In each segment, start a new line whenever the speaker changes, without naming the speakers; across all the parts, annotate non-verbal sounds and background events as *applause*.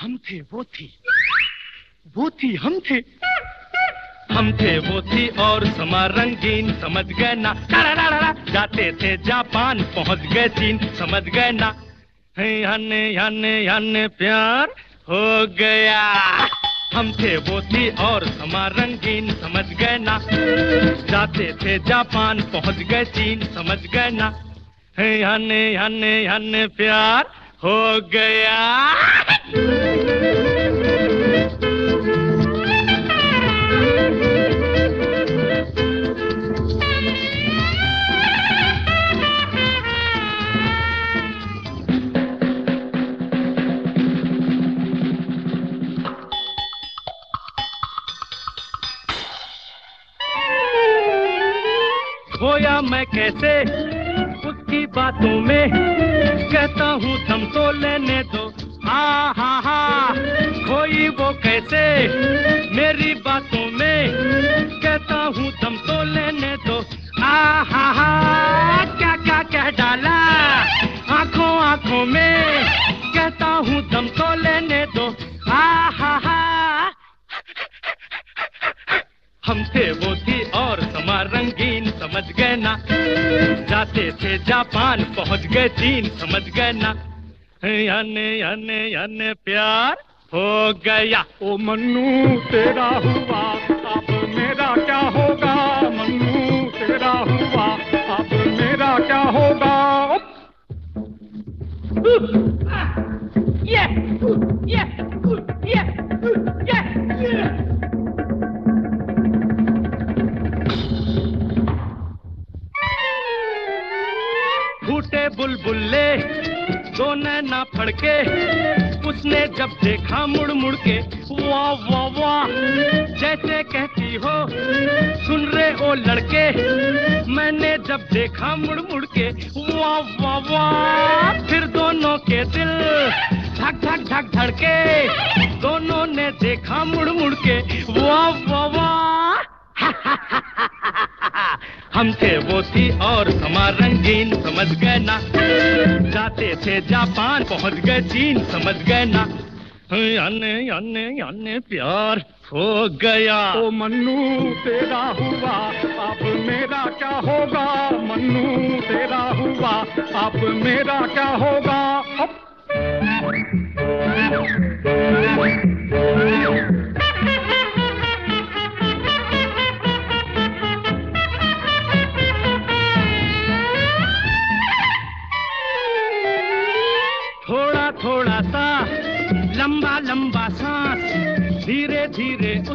हम थे, वो थी। वो थी, हम थे। हम थे, वो थी और समा रंगीन समझ गए ना? जाते थे जापान, पहुँच गए चीन। समझ गए ना? हने हने हने प्यार हो गया। हम थे, वो थी और समा रंगीन समझ गए ना? जाते थे जापान, पहुँच गए चीन। समझ गए ना? हने हने हने प्यार हो गया। खोया मैं कैसे? उसकी बातों में कहता हूँ दम तो लेने वो मेरी बातों में कहता हूँ दम तो लेने दो। आ हा, क्या क्या कह डाला? आँखों आँखों में कहता हूँ दम तो लेने दो। आ हा। वो थी और समा रंगीन, समझ गए ना? जाते थे जापान, पहुँच गए चीन, समझ गए ना? याने याने याने, प्यार। हो गया।
ओ मन्नू तेरा हुआ अब मेरा क्या होगा? मन्नू तेरा हुआ अब मेरा क्या होगा?
ये ये ये ये फूटे बुलबुल्ले दो नैना फड़के। उसने जब देखा मुड़ मुड़ के, वाह वाह वाह, जैसे कहती हो, सुन रहे हो लड़के, मैंने जब देखा मुड़ मुड़ के, वाह वाह वाह, फिर दोनों के दिल धक धक धक, धड़के, दोनों ने देखा मुड़ मुड़ के, वाह वाह वाह, *laughs* हम थे वो थी और समा रंगीन समझ गए ना जाते थे जापान पहुँच गए चीन समझ गए ना। याने याने याने प्यार हो गया।
ओ मन्नू तेरा हुआ अब मेरा क्या होगा? मन्नू तेरा हुआ अब मेरा क्या होगा?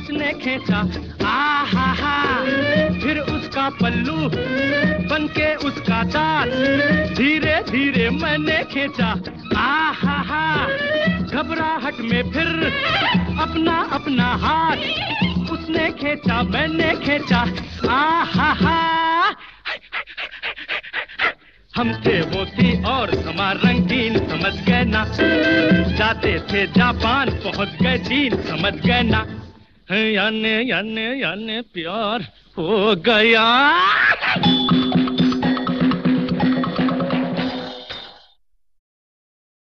उसने खींचा। आ हा। फिर उसका पल्लू बन के उसका दांत धीरे धीरे मैंने खींचा। आ हा। घबराहट में फिर अपना अपना हाथ उसने खींचा, मैंने खींचा। आ हा। हम थे वो थी और समा रंगीन, समझ गए ना? जाते थे जापान, पहुँच गए चीन, समझ गए ना? याने याने याने प्यार हो गया।